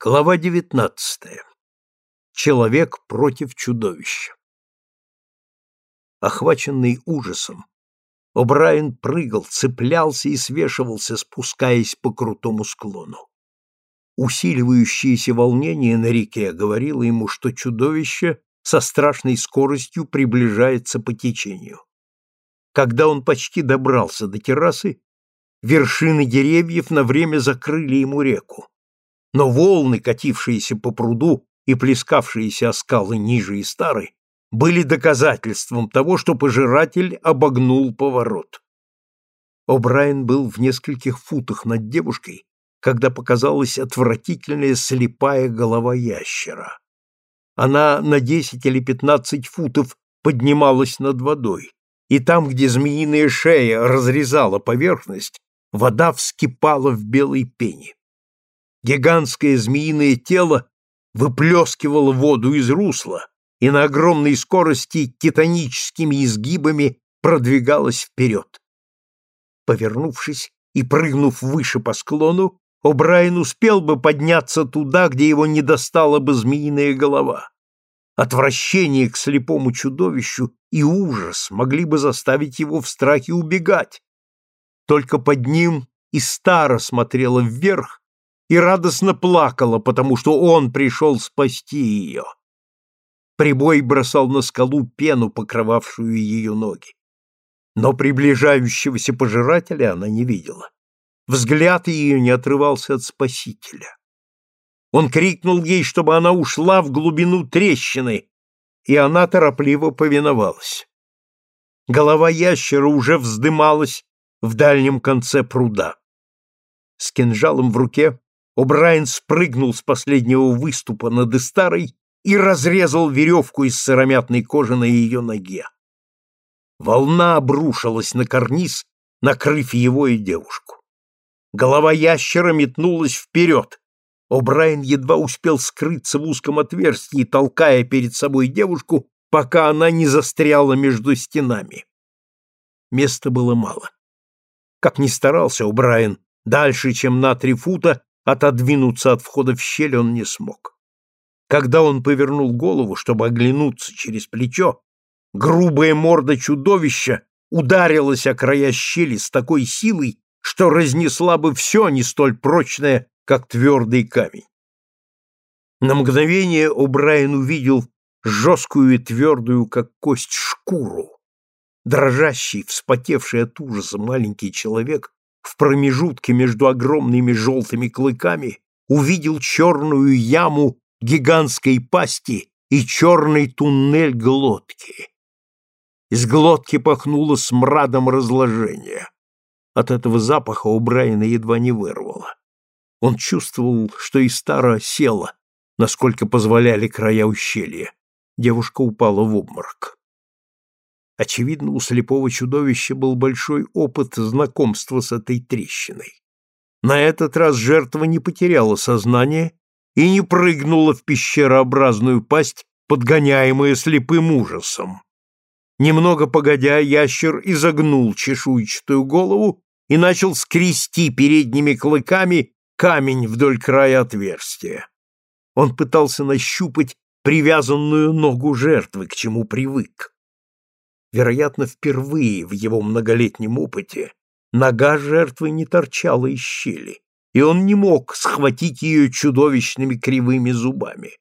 Глава девятнадцатая. Человек против чудовища. Охваченный ужасом, О'Брайен прыгал, цеплялся и свешивался, спускаясь по крутому склону. Усиливающееся волнение на реке говорило ему, что чудовище со страшной скоростью приближается по течению. Когда он почти добрался до террасы, вершины деревьев на время закрыли ему реку но волны, катившиеся по пруду и плескавшиеся о скалы ниже и старой, были доказательством того, что пожиратель обогнул поворот. О'Брайен был в нескольких футах над девушкой, когда показалась отвратительная слепая голова ящера. Она на десять или пятнадцать футов поднималась над водой, и там, где змеиная шея разрезала поверхность, вода вскипала в белой пене. Гигантское змеиное тело выплескивало воду из русла и на огромной скорости титаническими изгибами продвигалось вперед. Повернувшись и прыгнув выше по склону, О'Брайен успел бы подняться туда, где его не достала бы змеиная голова. Отвращение к слепому чудовищу и ужас могли бы заставить его в страхе убегать. Только под ним и Стара смотрела вверх, и радостно плакала, потому что он пришел спасти ее. Прибой бросал на скалу пену, покрывавшую ее ноги. Но приближающегося пожирателя она не видела. Взгляд ее не отрывался от спасителя. Он крикнул ей, чтобы она ушла в глубину трещины, и она торопливо повиновалась. Голова ящера уже вздымалась в дальнем конце пруда. С кинжалом в руке О'Брайен спрыгнул с последнего выступа над Истарой и разрезал веревку из сыромятной кожи на ее ноге. Волна обрушилась на карниз, накрыв его и девушку. Голова ящера метнулась вперед. О'Брайен едва успел скрыться в узком отверстии, толкая перед собой девушку, пока она не застряла между стенами. Места было мало. Как ни старался О'Брайен, дальше, чем на три фута, Отодвинуться от входа в щель он не смог. Когда он повернул голову, чтобы оглянуться через плечо, грубая морда чудовища ударилась о края щели с такой силой, что разнесла бы все не столь прочное, как твердый камень. На мгновение О'Брайен увидел жесткую и твердую, как кость, шкуру. Дрожащий, вспотевший от ужаса маленький человек в промежутке между огромными желтыми клыками увидел черную яму гигантской пасти и черный туннель глотки. Из глотки пахнуло смрадом разложения. От этого запаха у Брайана едва не вырвало. Он чувствовал, что и стара села, насколько позволяли края ущелья. Девушка упала в обморок. Очевидно, у слепого чудовища был большой опыт знакомства с этой трещиной. На этот раз жертва не потеряла сознание и не прыгнула в пещерообразную пасть, подгоняемая слепым ужасом. Немного погодя, ящер изогнул чешуйчатую голову и начал скрести передними клыками камень вдоль края отверстия. Он пытался нащупать привязанную ногу жертвы, к чему привык. Вероятно, впервые в его многолетнем опыте нога жертвы не торчала из щели, и он не мог схватить ее чудовищными кривыми зубами.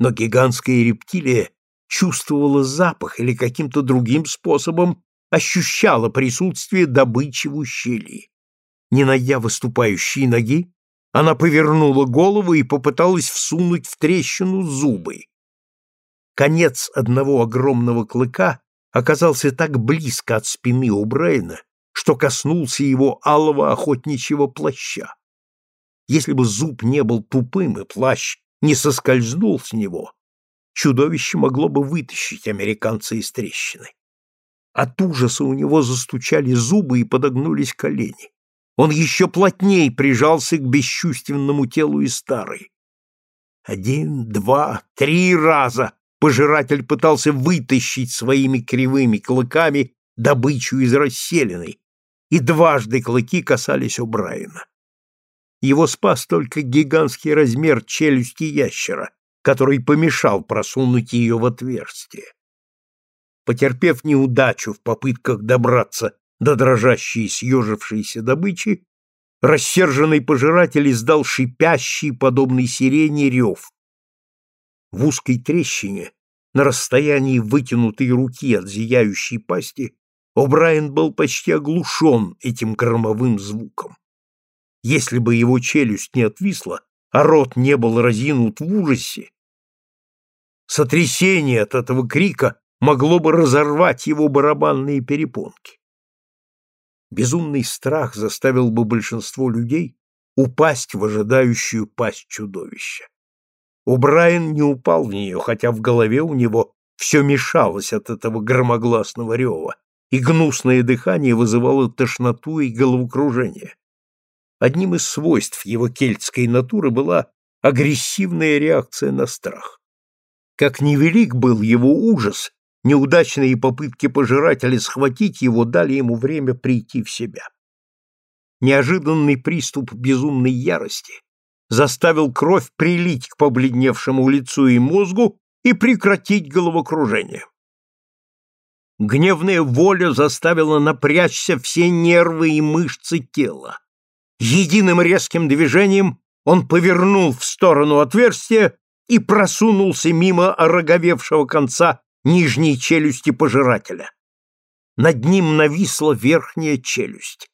Но гигантская рептилия чувствовала запах или каким-то другим способом ощущала присутствие добычи в ущелье. Не найдя выступающей ноги, она повернула голову и попыталась всунуть в трещину зубы. Конец одного огромного клыка оказался так близко от спины у Брайана, что коснулся его алого охотничьего плаща. Если бы зуб не был тупым и плащ не соскользнул с него, чудовище могло бы вытащить американца из трещины. От ужаса у него застучали зубы и подогнулись колени. Он еще плотней прижался к бесчувственному телу и старой. Один, два, три раза Пожиратель пытался вытащить своими кривыми клыками добычу из расселенной, и дважды клыки касались у Брайана. Его спас только гигантский размер челюсти ящера, который помешал просунуть ее в отверстие. Потерпев неудачу в попытках добраться до дрожащей съежившейся добычи, рассерженный пожиратель издал шипящий, подобный сирене, рев. В узкой трещине, на расстоянии вытянутой руки от зияющей пасти, О'Брайен был почти оглушен этим громовым звуком. Если бы его челюсть не отвисла, а рот не был разинут в ужасе, сотрясение от этого крика могло бы разорвать его барабанные перепонки. Безумный страх заставил бы большинство людей упасть в ожидающую пасть чудовища. О'Брайен не упал в нее, хотя в голове у него все мешалось от этого громогласного рева, и гнусное дыхание вызывало тошноту и головокружение. Одним из свойств его кельтской натуры была агрессивная реакция на страх. Как невелик был его ужас, неудачные попытки пожирателя схватить его дали ему время прийти в себя. Неожиданный приступ безумной ярости заставил кровь прилить к побледневшему лицу и мозгу и прекратить головокружение. Гневная воля заставила напрячься все нервы и мышцы тела. Единым резким движением он повернул в сторону отверстия и просунулся мимо ороговевшего конца нижней челюсти пожирателя. Над ним нависла верхняя челюсть.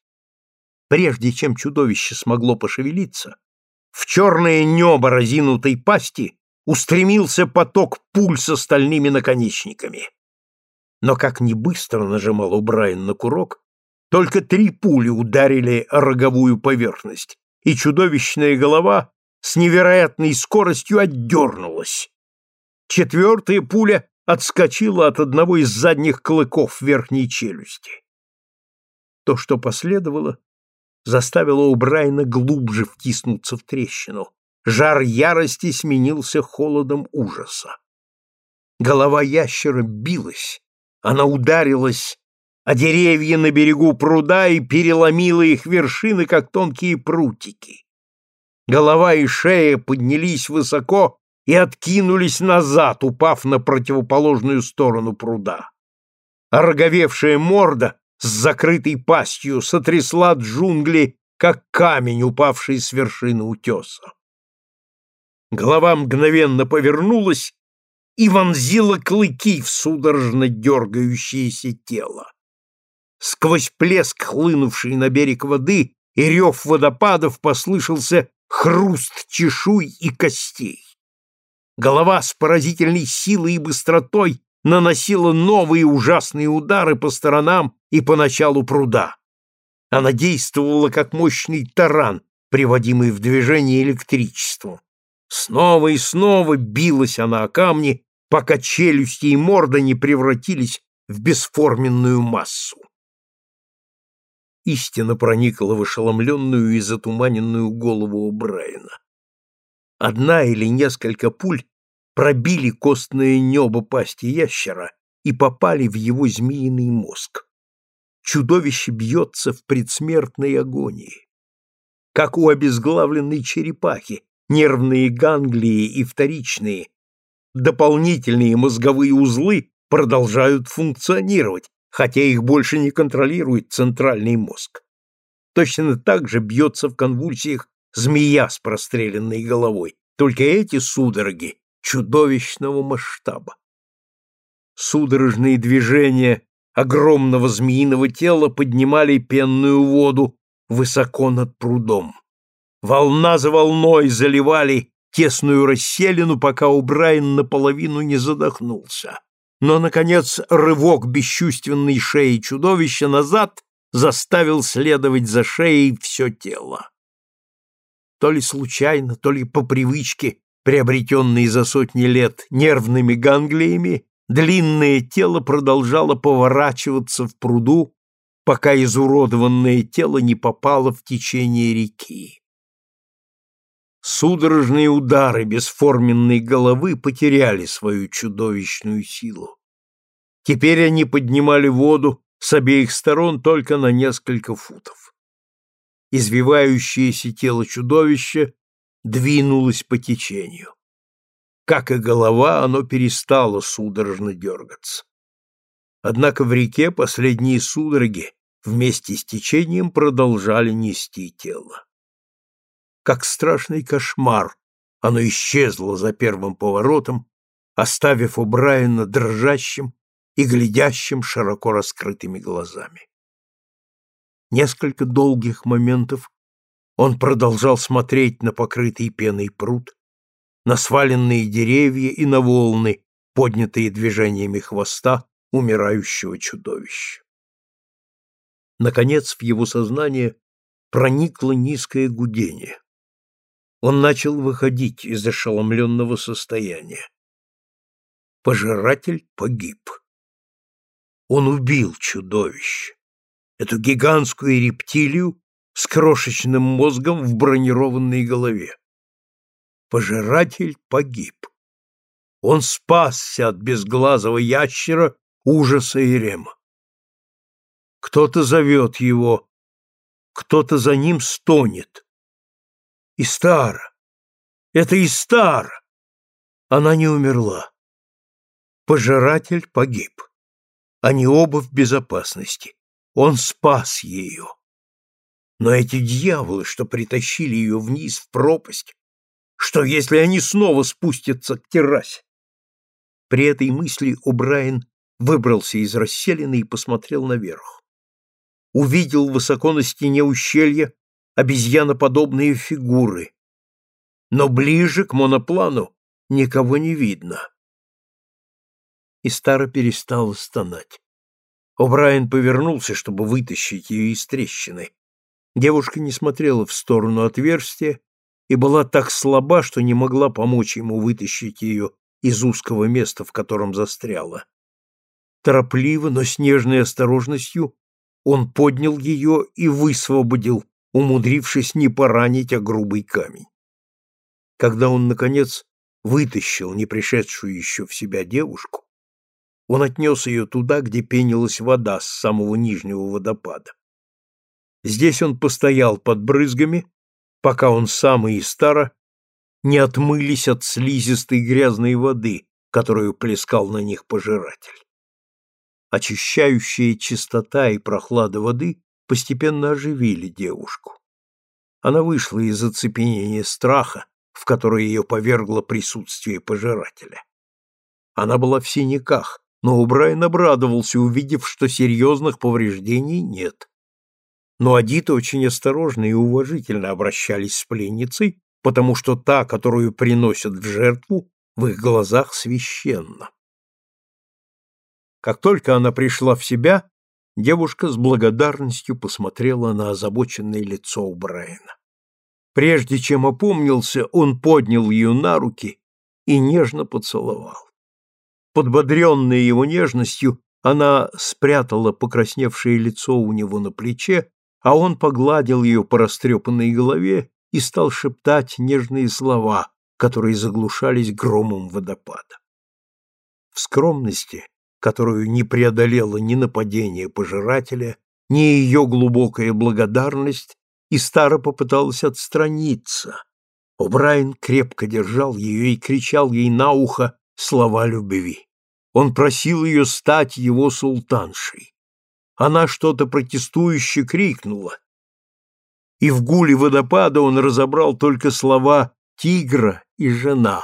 Прежде чем чудовище смогло пошевелиться, в черное небо разинутой пасти устремился поток пуль с остальными наконечниками. Но как ни быстро нажимал Убрайан на курок, только три пули ударили о роговую поверхность, и чудовищная голова с невероятной скоростью отдернулась. Четвертая пуля отскочила от одного из задних клыков верхней челюсти. То, что последовало, заставило у Брайна глубже втиснуться в трещину. Жар ярости сменился холодом ужаса. Голова ящера билась, она ударилась о деревья на берегу пруда и переломила их вершины, как тонкие прутики. Голова и шея поднялись высоко и откинулись назад, упав на противоположную сторону пруда. А роговевшая морда с закрытой пастью сотрясла джунгли, как камень, упавший с вершины утеса. Голова мгновенно повернулась и вонзила клыки в судорожно дергающееся тело. Сквозь плеск, хлынувший на берег воды, и рев водопадов послышался хруст чешуй и костей. Голова с поразительной силой и быстротой наносила новые ужасные удары по сторонам и по началу пруда. Она действовала как мощный таран, приводимый в движение электричеством. Снова и снова билась она о камни, пока челюсти и морда не превратились в бесформенную массу. Истина проникла в ошеломленную и затуманенную голову Брайана. Одна или несколько пуль пробили костное небо пасти ящера и попали в его змеиный мозг. Чудовище бьется в предсмертной агонии. Как у обезглавленной черепахи, нервные ганглии и вторичные дополнительные мозговые узлы продолжают функционировать, хотя их больше не контролирует центральный мозг. Точно так же бьется в конвульсиях змея с простреленной головой, только эти судороги чудовищного масштаба. Судорожные движения огромного змеиного тела поднимали пенную воду высоко над прудом. Волна за волной заливали тесную расселину, пока Убрайн наполовину не задохнулся. Но, наконец, рывок бесчувственной шеи чудовища назад заставил следовать за шеей все тело. То ли случайно, то ли по привычке, приобретенной за сотни лет нервными ганглиями, длинное тело продолжало поворачиваться в пруду, пока изуродованное тело не попало в течение реки. Судорожные удары бесформенной головы потеряли свою чудовищную силу. Теперь они поднимали воду с обеих сторон только на несколько футов. извивающееся тело чудовища двинулось по течению. Как и голова, оно перестало судорожно дергаться. Однако в реке последние судороги вместе с течением продолжали нести тело. Как страшный кошмар, оно исчезло за первым поворотом, оставив у Брайана дрожащим и глядящим широко раскрытыми глазами. Несколько долгих моментов он продолжал смотреть на покрытый пеной пруд, на сваленные деревья и на волны, поднятые движениями хвоста умирающего чудовища. Наконец в его сознание проникло низкое гудение. Он начал выходить из ошеломленного состояния. Пожиратель погиб. Он убил чудовище, эту гигантскую рептилию с крошечным мозгом в бронированной голове. Пожиратель погиб. Он спасся от безглазого ящера ужаса и рема. Кто-то зовет его, кто-то за ним стонет. Истара! Это Истара! Она не умерла. Пожиратель погиб. Они оба в безопасности. Он спас ее. Но эти дьяволы, что притащили ее вниз в пропасть, что, если они снова спустятся к террасе? При этой мысли О'Брайен выбрался из расселины и посмотрел наверх. Увидел высоко на стене ущелья обезьяноподобные фигуры, но ближе к моноплану никого не видно. И Стара перестала стонать. О'Брайен повернулся, чтобы вытащить ее из трещины. Девушка не смотрела в сторону отверстия и была так слаба, что не могла помочь ему вытащить ее из узкого места, в котором застряла. Торопливо, но с нежной осторожностью он поднял ее и высвободил, умудрившись не поранить о грубый камень. Когда он, наконец, вытащил не пришедшую еще в себя девушку, он отнес ее туда, где пенилась вода с самого нижнего водопада. Здесь он постоял под брызгами, пока он сам и Истара не отмылись от слизистой грязной воды, которую плескал на них пожиратель. Очищающая чистота и прохлада воды постепенно оживили девушку. Она вышла из оцепенения страха, в которое ее повергло присутствие пожирателя. Она была в синяках, но Убрайан обрадовался, увидев, что серьезных повреждений нет но адиты очень осторожно и уважительно обращались с пленницей, потому что та, которую приносят в жертву, в их глазах священна. Как только она пришла в себя, девушка с благодарностью посмотрела на озабоченное лицо у Брайана. Прежде чем опомнился, он поднял ее на руки и нежно поцеловал. Подбодренная его нежностью, она спрятала покрасневшее лицо у него на плече а он погладил ее по растрепанной голове и стал шептать нежные слова, которые заглушались громом водопада. В скромности, которую не преодолело ни нападение пожирателя, ни ее глубокая благодарность, и Стара попыталась отстраниться. О'Брайен крепко держал ее и кричал ей на ухо слова любви. Он просил ее стать его султаншей она что-то протестующе крикнула. И в гуле водопада он разобрал только слова «тигра» и «жена».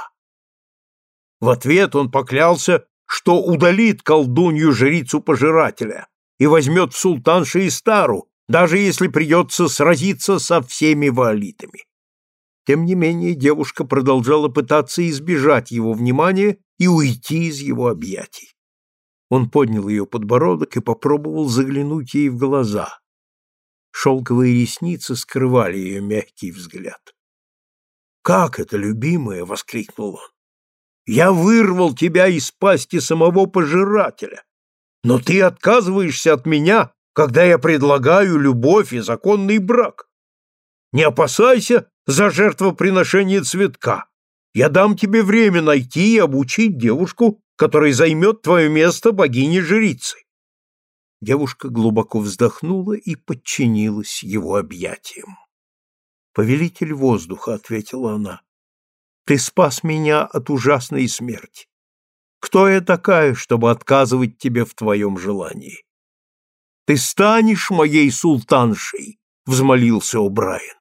В ответ он поклялся, что удалит колдунью-жрицу пожирателя и возьмет в султанши стару, даже если придется сразиться со всеми ваолитами. Тем не менее девушка продолжала пытаться избежать его внимания и уйти из его объятий. Он поднял ее подбородок и попробовал заглянуть ей в глаза. Шелковые ресницы скрывали ее мягкий взгляд. «Как это, любимая!» — воскликнул он. «Я вырвал тебя из пасти самого пожирателя, но ты отказываешься от меня, когда я предлагаю любовь и законный брак. Не опасайся за жертвоприношение цветка. Я дам тебе время найти и обучить девушку, который займет твое место богини-жрицы. Девушка глубоко вздохнула и подчинилась его объятиям. «Повелитель воздуха», — ответила она, — «ты спас меня от ужасной смерти. Кто я такая, чтобы отказывать тебе в твоем желании?» «Ты станешь моей султаншей», — взмолился О'Брайен.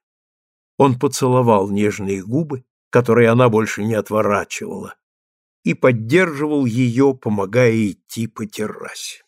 Он поцеловал нежные губы, которые она больше не отворачивала, и поддерживал ее, помогая идти по террасе.